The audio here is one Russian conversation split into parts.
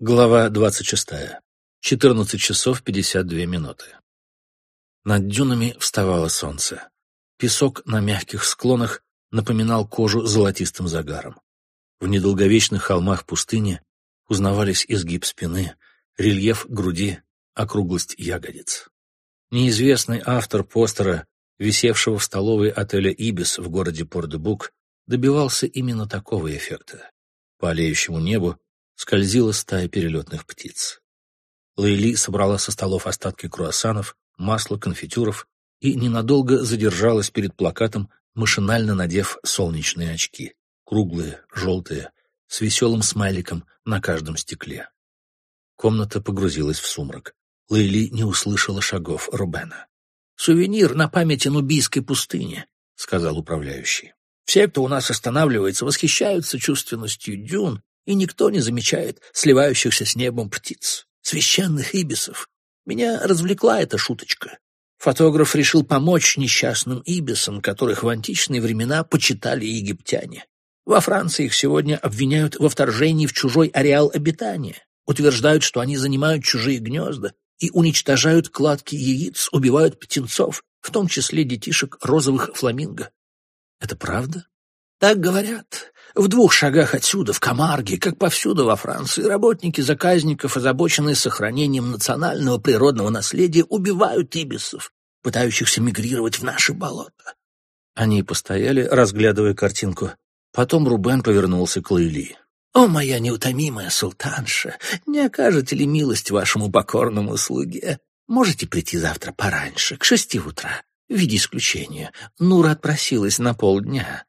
Глава 26. 14 часов 52 минуты. Над дюнами вставало солнце. Песок на мягких склонах напоминал кожу золотистым загаром. В недолговечных холмах пустыни узнавались изгиб спины, рельеф груди, округлость ягодиц. Неизвестный автор постера, висевшего в столовой отеля «Ибис» в городе Порт-де-Бук, добивался именно такого эффекта. По олеющему небу скользила стая перелетных птиц. Лейли собрала со столов остатки круассанов, масла, конфитюров и ненадолго задержалась перед плакатом, машинально надев солнечные очки, круглые, желтые, с веселым смайликом на каждом стекле. Комната погрузилась в сумрак. Лейли не услышала шагов Рубена. «Сувенир на память о Нубийской пустыне», — сказал управляющий. «Все, кто у нас останавливается, восхищаются чувственностью дюн и никто не замечает сливающихся с небом птиц, священных ибисов. Меня развлекла эта шуточка. Фотограф решил помочь несчастным ибисам, которых в античные времена почитали египтяне. Во Франции их сегодня обвиняют во вторжении в чужой ареал обитания, утверждают, что они занимают чужие гнезда и уничтожают кладки яиц, убивают птенцов, в том числе детишек розовых фламинго. Это правда? Так говорят. В двух шагах отсюда, в Камарге, как повсюду во Франции, работники заказников, озабоченные сохранением национального природного наследия, убивают ибисов, пытающихся мигрировать в наши болота. Они постояли, разглядывая картинку. Потом Рубен повернулся к Лейли. «О, моя неутомимая султанша, не окажете ли милость вашему покорному слуге? Можете прийти завтра пораньше, к шести утра. В виде исключения. Нура отпросилась на полдня.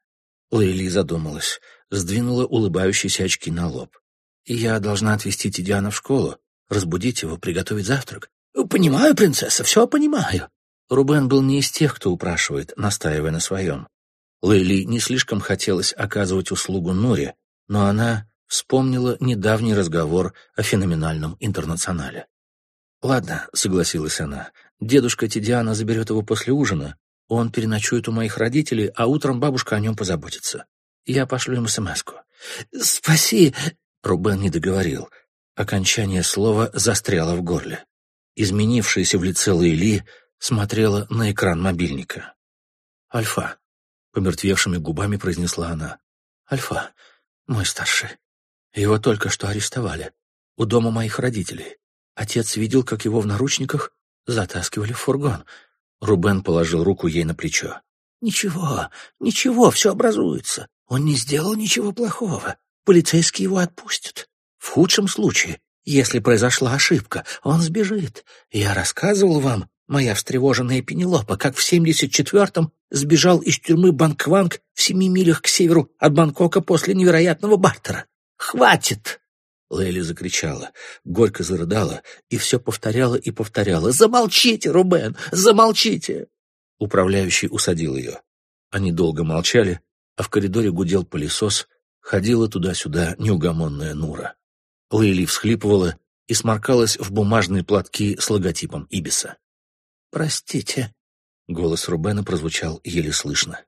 Лейли задумалась, сдвинула улыбающиеся очки на лоб. «Я должна отвезти Тидиана в школу, разбудить его, приготовить завтрак». «Понимаю, принцесса, все понимаю». Рубен был не из тех, кто упрашивает, настаивая на своем. Лейли не слишком хотелось оказывать услугу Нуре, но она вспомнила недавний разговор о феноменальном интернационале. «Ладно», — согласилась она, — «дедушка Тидиана заберет его после ужина, он переночует у моих родителей, а утром бабушка о нем позаботится. Я пошлю ему смс-ку. «Спаси!» — Рубен не договорил. Окончание слова застряло в горле. Изменившаяся в лице Лейли смотрела на экран мобильника. «Альфа», — помертвевшими губами произнесла она. «Альфа, мой старший. Его только что арестовали. У дома моих родителей. Отец видел, как его в наручниках затаскивали в фургон. Рубен положил руку ей на плечо. «Ничего, ничего, все образуется. Он не сделал ничего плохого. Полицейские его отпустят. В худшем случае, если произошла ошибка, он сбежит. Я рассказывал вам, моя встревоженная Пенелопа, как в 74-м сбежал из тюрьмы Банкванг в семи милях к северу от Бангкока после невероятного бартера. Хватит!» Лейли закричала, горько зарыдала и все повторяла и повторяла. «Замолчите, Рубен! Замолчите!» Управляющий усадил ее. Они долго молчали, а в коридоре гудел пылесос, ходила туда-сюда неугомонная Нура. Лейли всхлипывала и сморкалась в бумажные платки с логотипом Ибиса. «Простите», — голос Рубена прозвучал еле слышно.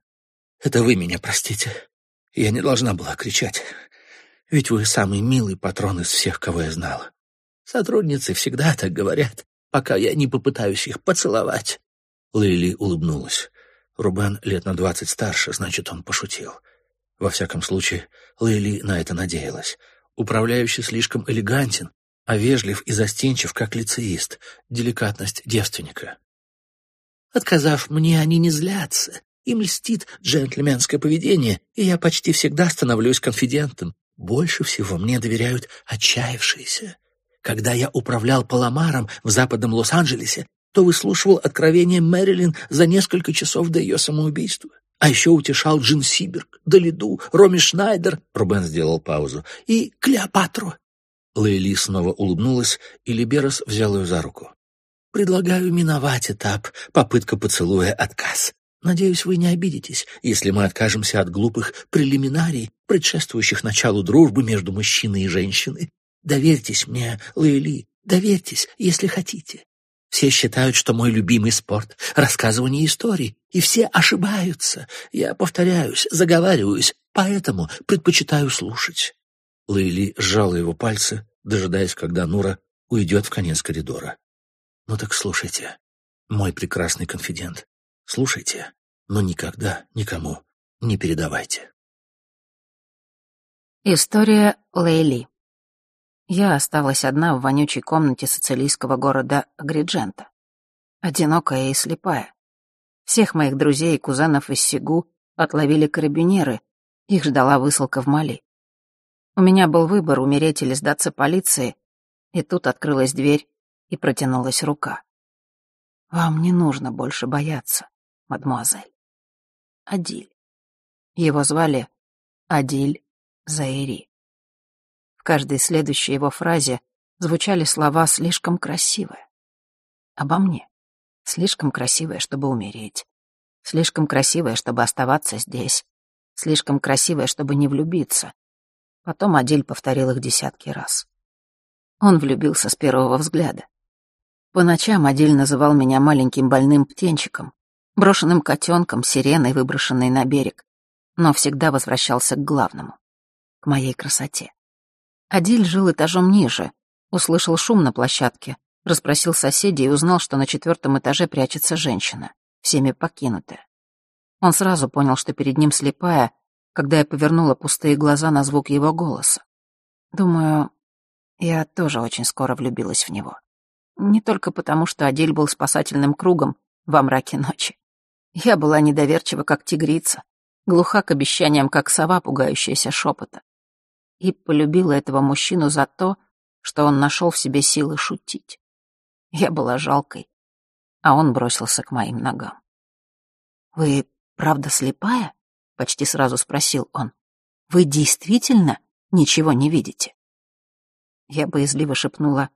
«Это вы меня простите. Я не должна была кричать. Ведь вы самый милый патрон из всех, кого я знала. Сотрудницы всегда так говорят, пока я не попытаюсь их поцеловать. Лейли улыбнулась. Рубен лет на двадцать старше, значит, он пошутил. Во всяком случае, Лейли на это надеялась. Управляющий слишком элегантен, а вежлив и застенчив, как лицеист, деликатность девственника. Отказав мне, они не злятся. Им льстит джентльменское поведение, и я почти всегда становлюсь конфидентом. Больше всего мне доверяют отчаявшиеся. Когда я управлял Паламаром в западном Лос-Анджелесе, то выслушивал откровения Мэрилин за несколько часов до ее самоубийства. А еще утешал Джин Сиберг, Долиду, Роми Шнайдер, Рубен сделал паузу, и Клеопатру. Лейли снова улыбнулась, и Либерос взял ее за руку. «Предлагаю миновать этап, попытка поцелуя, отказ. Надеюсь, вы не обидитесь, если мы откажемся от глупых прелиминарий, предшествующих началу дружбы между мужчиной и женщиной. Доверьтесь мне, Лейли, доверьтесь, если хотите. Все считают, что мой любимый спорт — рассказывание историй, и все ошибаются. Я повторяюсь, заговариваюсь, поэтому предпочитаю слушать. Лейли сжала его пальцы, дожидаясь, когда Нура уйдет в конец коридора. «Ну так слушайте, мой прекрасный конфидент, слушайте, но никогда никому не передавайте». История Лейли Я осталась одна в вонючей комнате социалистского города Агриджента. Одинокая и слепая. Всех моих друзей и кузенов из Сигу отловили карабинеры, их ждала высылка в Мали. У меня был выбор, умереть или сдаться полиции, и тут открылась дверь и протянулась рука. «Вам не нужно больше бояться, мадемуазель». Адиль. Его звали Адиль Заири. В каждой следующей его фразе звучали слова «слишком красивая». Обо мне. Слишком красивая, чтобы умереть. Слишком красивая, чтобы оставаться здесь. Слишком красивая, чтобы не влюбиться. Потом Адиль повторил их десятки раз. Он влюбился с первого взгляда. По ночам Адиль называл меня маленьким больным птенчиком, брошенным котенком, сиреной, выброшенной на берег, но всегда возвращался к главному к моей красоте. Адиль жил этажом ниже, услышал шум на площадке, расспросил соседей и узнал, что на четвертом этаже прячется женщина, всеми покинутая. Он сразу понял, что перед ним слепая, когда я повернула пустые глаза на звук его голоса. Думаю, я тоже очень скоро влюбилась в него. Не только потому, что Адель был спасательным кругом во мраке ночи. Я была недоверчива, как тигрица, глуха к обещаниям, как сова, пугающаяся шепота и полюбила этого мужчину за то, что он нашел в себе силы шутить. Я была жалкой, а он бросился к моим ногам. «Вы правда слепая?» — почти сразу спросил он. «Вы действительно ничего не видите?» Я боязливо шепнула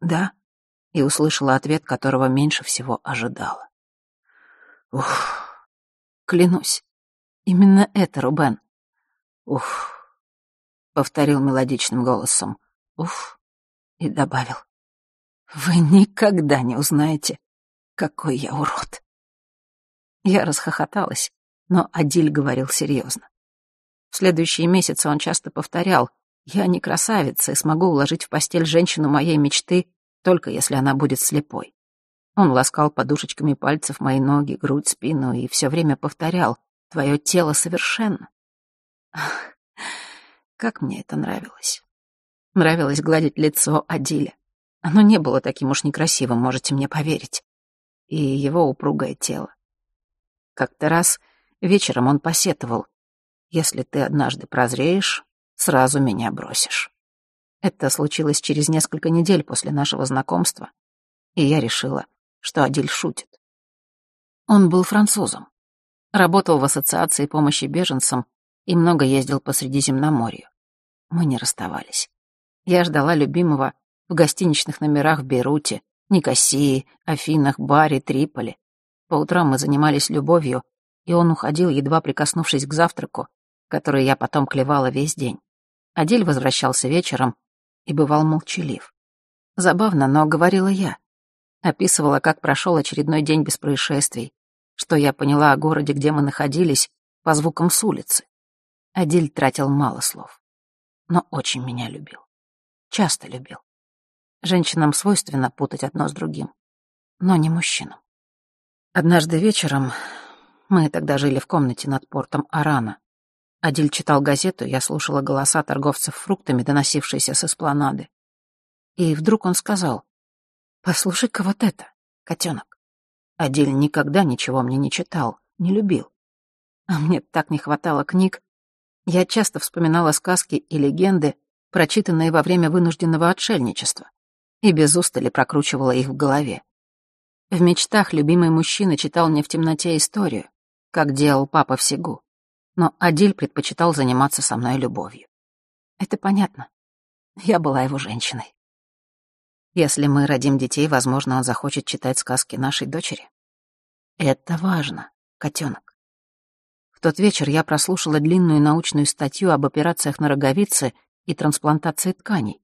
«да» и услышала ответ, которого меньше всего ожидала. «Ух, клянусь, именно это, Рубен. Ух, повторил мелодичным голосом. Уф, и добавил. Вы никогда не узнаете, какой я урод. Я расхохоталась, но Адиль говорил серьезно. В следующие месяцы он часто повторял, «Я не красавица и смогу уложить в постель женщину моей мечты, только если она будет слепой». Он ласкал подушечками пальцев мои ноги, грудь, спину и все время повторял, «Твое тело совершенно». Как мне это нравилось. Нравилось гладить лицо Адиля. Оно не было таким уж некрасивым, можете мне поверить. И его упругое тело. Как-то раз вечером он посетовал. «Если ты однажды прозреешь, сразу меня бросишь». Это случилось через несколько недель после нашего знакомства, и я решила, что Адиль шутит. Он был французом, работал в ассоциации помощи беженцам и много ездил по Средиземноморью. Мы не расставались. Я ждала любимого в гостиничных номерах в Бейруте, Никосии, Афинах, Баре, Триполи. По утрам мы занимались любовью, и он уходил, едва прикоснувшись к завтраку, который я потом клевала весь день. Адель возвращался вечером и бывал молчалив. Забавно, но говорила я. Описывала, как прошел очередной день без происшествий, что я поняла о городе, где мы находились, по звукам с улицы. Адиль тратил мало слов, но очень меня любил. Часто любил. Женщинам свойственно путать одно с другим, но не мужчинам. Однажды вечером, мы тогда жили в комнате над портом Арана, Адиль читал газету, я слушала голоса торговцев фруктами, доносившиеся с эспланады. И вдруг он сказал, «Послушай-ка вот это, котенок». Адиль никогда ничего мне не читал, не любил. А мне так не хватало книг, я часто вспоминала сказки и легенды, прочитанные во время вынужденного отшельничества, и без устали прокручивала их в голове. В мечтах любимый мужчина читал мне в темноте историю, как делал папа в Сигу, но Адиль предпочитал заниматься со мной любовью. Это понятно. Я была его женщиной. Если мы родим детей, возможно, он захочет читать сказки нашей дочери. Это важно, котенок. В тот вечер я прослушала длинную научную статью об операциях на роговице и трансплантации тканей,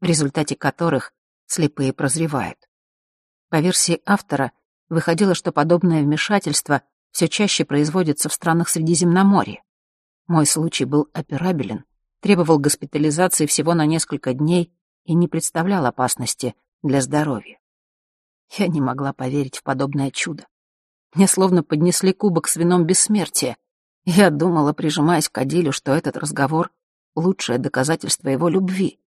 в результате которых слепые прозревают. По версии автора, выходило, что подобное вмешательство все чаще производится в странах Средиземноморья. Мой случай был операбелен, требовал госпитализации всего на несколько дней, и не представлял опасности для здоровья. Я не могла поверить в подобное чудо. Мне словно поднесли кубок с вином бессмертия. Я думала, прижимаясь к Адилю, что этот разговор — лучшее доказательство его любви.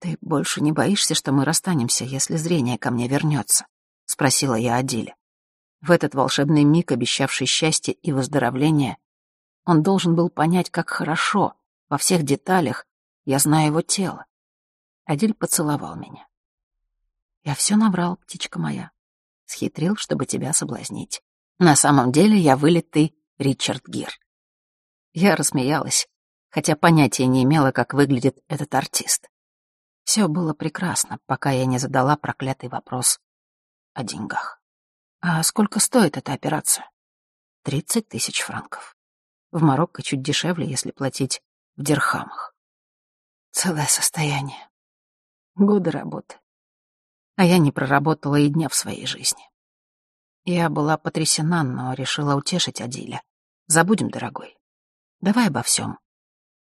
«Ты больше не боишься, что мы расстанемся, если зрение ко мне вернется?» — спросила я Адиля. В этот волшебный миг, обещавший счастье и выздоровление, он должен был понять, как хорошо, во всех деталях, я знаю его тело. Адиль поцеловал меня. Я все набрал, птичка моя. Схитрил, чтобы тебя соблазнить. На самом деле я вылитый Ричард Гир. Я рассмеялась, хотя понятия не имела, как выглядит этот артист. Все было прекрасно, пока я не задала проклятый вопрос о деньгах. А сколько стоит эта операция? Тридцать тысяч франков. В Марокко чуть дешевле, если платить в дирхамах. Целое состояние. Годы работы. А я не проработала и дня в своей жизни. Я была потрясена, но решила утешить Адиля. Забудем, дорогой. Давай обо всем.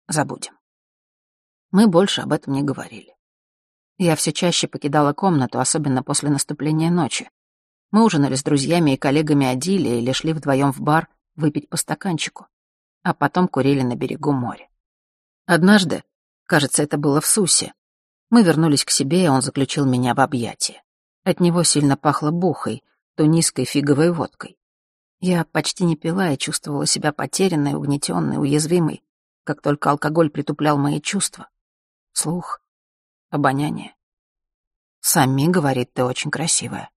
Забудем. Мы больше об этом не говорили. Я все чаще покидала комнату, особенно после наступления ночи. Мы ужинали с друзьями и коллегами Адиля или шли вдвоем в бар выпить по стаканчику, а потом курили на берегу моря. Однажды, кажется, это было в Сусе, мы вернулись к себе, и он заключил меня в объятия. От него сильно пахло бухой, тунисской фиговой водкой. Я почти не пила и чувствовала себя потерянной, угнетенной, уязвимой, как только алкоголь притуплял мои чувства. Слух, обоняние. Сами говорит, ты очень красивая.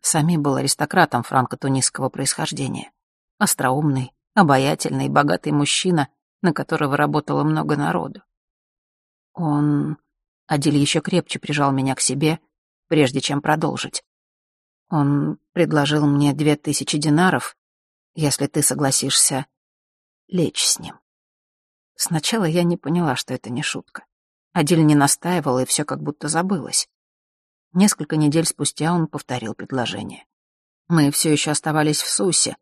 Сами был аристократом франко-тунисского происхождения. Остроумный, обаятельный, богатый мужчина, на которого работало много народу. Он Адиль еще крепче прижал меня к себе, прежде чем продолжить. Он предложил мне две тысячи динаров, если ты согласишься лечь с ним. Сначала я не поняла, что это не шутка. Адиль не настаивал, и все как будто забылось. Несколько недель спустя он повторил предложение. Мы все еще оставались в Сусе.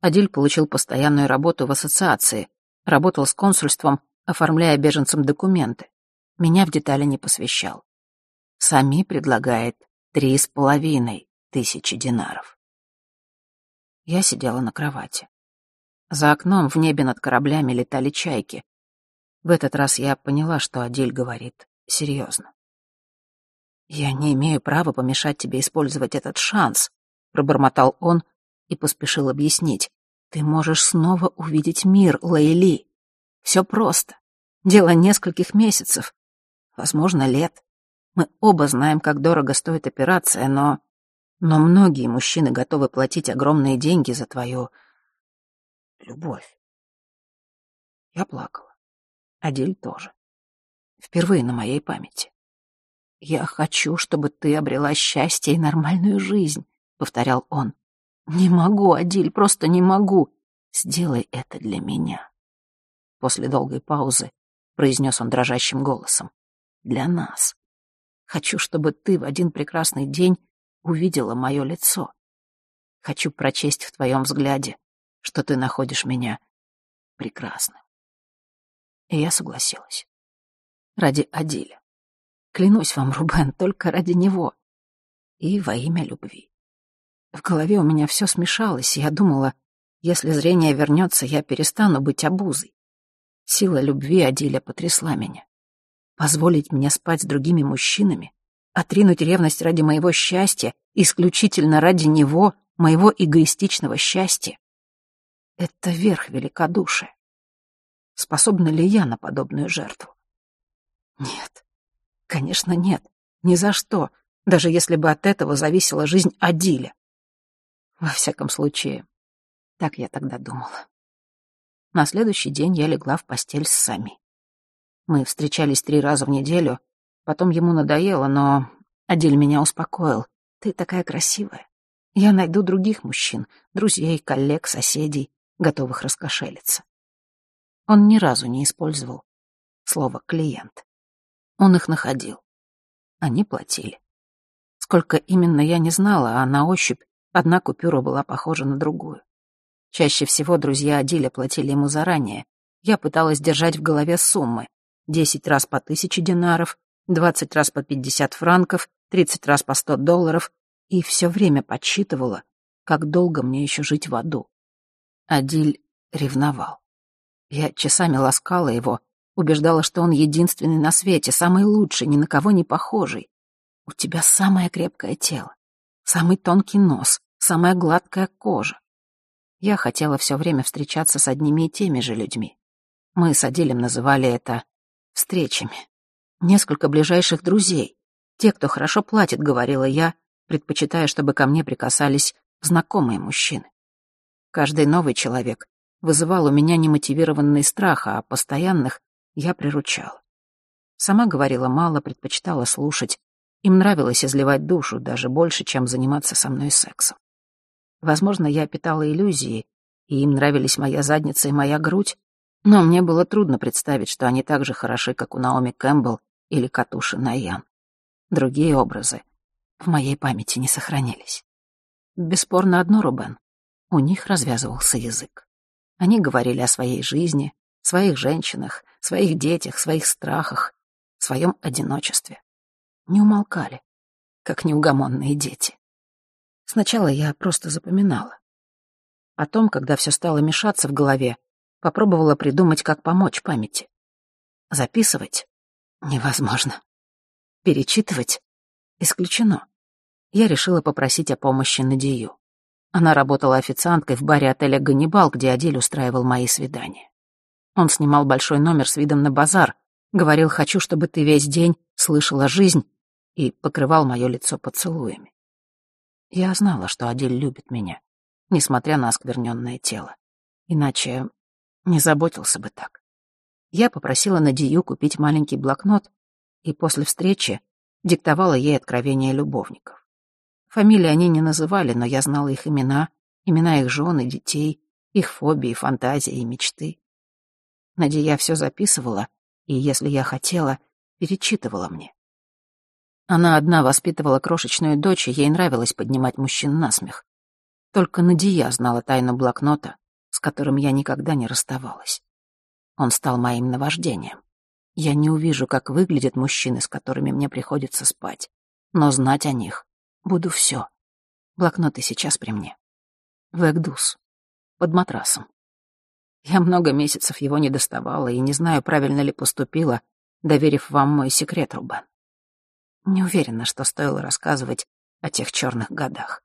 Адиль получил постоянную работу в ассоциации, работал с консульством, оформляя беженцам документы. Меня в детали не посвящал. Сами предлагает три с половиной тысячи динаров. Я сидела на кровати. За окном в небе над кораблями летали чайки. В этот раз я поняла, что Адель говорит серьезно. «Я не имею права помешать тебе использовать этот шанс», — пробормотал он и поспешил объяснить. «Ты можешь снова увидеть мир, Лейли. Все просто. Дело нескольких месяцев возможно, лет. Мы оба знаем, как дорого стоит операция, но... Но многие мужчины готовы платить огромные деньги за твою... любовь. Я плакала. Адель тоже. Впервые на моей памяти. «Я хочу, чтобы ты обрела счастье и нормальную жизнь», — повторял он. «Не могу, Адиль, просто не могу. Сделай это для меня». После долгой паузы произнес он дрожащим голосом для нас. Хочу, чтобы ты в один прекрасный день увидела мое лицо. Хочу прочесть в твоем взгляде, что ты находишь меня прекрасным. И я согласилась. Ради Адиля. Клянусь вам, Рубен, только ради него. И во имя любви. В голове у меня все смешалось, и я думала, если зрение вернется, я перестану быть обузой. Сила любви Адиля потрясла меня позволить мне спать с другими мужчинами, отринуть ревность ради моего счастья, исключительно ради него, моего эгоистичного счастья. Это верх великодушия. Способна ли я на подобную жертву? Нет. Конечно, нет. Ни за что, даже если бы от этого зависела жизнь Адиля. Во всяком случае, так я тогда думала. На следующий день я легла в постель с Сами. Мы встречались три раза в неделю. Потом ему надоело, но Адель меня успокоил. Ты такая красивая. Я найду других мужчин, друзей, коллег, соседей, готовых раскошелиться. Он ни разу не использовал слово «клиент». Он их находил. Они платили. Сколько именно я не знала, а на ощупь одна купюра была похожа на другую. Чаще всего друзья Адиля платили ему заранее. Я пыталась держать в голове суммы, Десять раз по тысяче динаров, двадцать раз по пятьдесят франков, тридцать раз по сто долларов, и все время подсчитывала, как долго мне еще жить в аду. Адиль ревновал. Я часами ласкала его, убеждала, что он единственный на свете, самый лучший, ни на кого не похожий. У тебя самое крепкое тело, самый тонкий нос, самая гладкая кожа. Я хотела все время встречаться с одними и теми же людьми. Мы с Адилем называли это встречами. Несколько ближайших друзей. Те, кто хорошо платит, говорила я, предпочитая, чтобы ко мне прикасались знакомые мужчины. Каждый новый человек вызывал у меня немотивированный страх, а постоянных я приручала. Сама говорила мало, предпочитала слушать. Им нравилось изливать душу даже больше, чем заниматься со мной сексом. Возможно, я питала иллюзии, и им нравились моя задница и моя грудь, но мне было трудно представить, что они так же хороши, как у Наоми Кэмпбелл или Катуши Наян. Другие образы в моей памяти не сохранились. Бесспорно одно, Рубен. У них развязывался язык. Они говорили о своей жизни, своих женщинах, своих детях, своих страхах, своем одиночестве. Не умолкали, как неугомонные дети. Сначала я просто запоминала. Потом, когда все стало мешаться в голове, попробовала придумать, как помочь памяти. Записывать невозможно. Перечитывать исключено. Я решила попросить о помощи Надию. Она работала официанткой в баре отеля «Ганнибал», где Адиль устраивал мои свидания. Он снимал большой номер с видом на базар, говорил «хочу, чтобы ты весь день слышала жизнь» и покрывал мое лицо поцелуями. Я знала, что Адиль любит меня, несмотря на оскверненное тело. Иначе не заботился бы так. Я попросила Надию купить маленький блокнот и после встречи диктовала ей откровения любовников. Фамилии они не называли, но я знала их имена, имена их жен и детей, их фобии, фантазии и мечты. Надия все записывала, и, если я хотела, перечитывала мне. Она одна воспитывала крошечную дочь, и ей нравилось поднимать мужчин на смех. Только Надия знала тайну блокнота, которым я никогда не расставалась. Он стал моим наваждением. Я не увижу, как выглядят мужчины, с которыми мне приходится спать, но знать о них буду все. Блокноты сейчас при мне. Вэгдус. Под матрасом. Я много месяцев его не доставала и не знаю, правильно ли поступила, доверив вам мой секрет, Рубен. Не уверена, что стоило рассказывать о тех черных годах.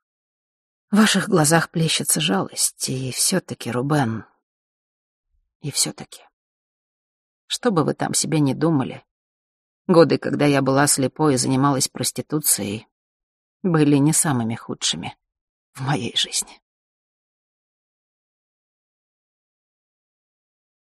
В ваших глазах плещется жалость, и все-таки, Рубен, и все-таки. Что бы вы там себе не думали, годы, когда я была слепой и занималась проституцией, были не самыми худшими в моей жизни.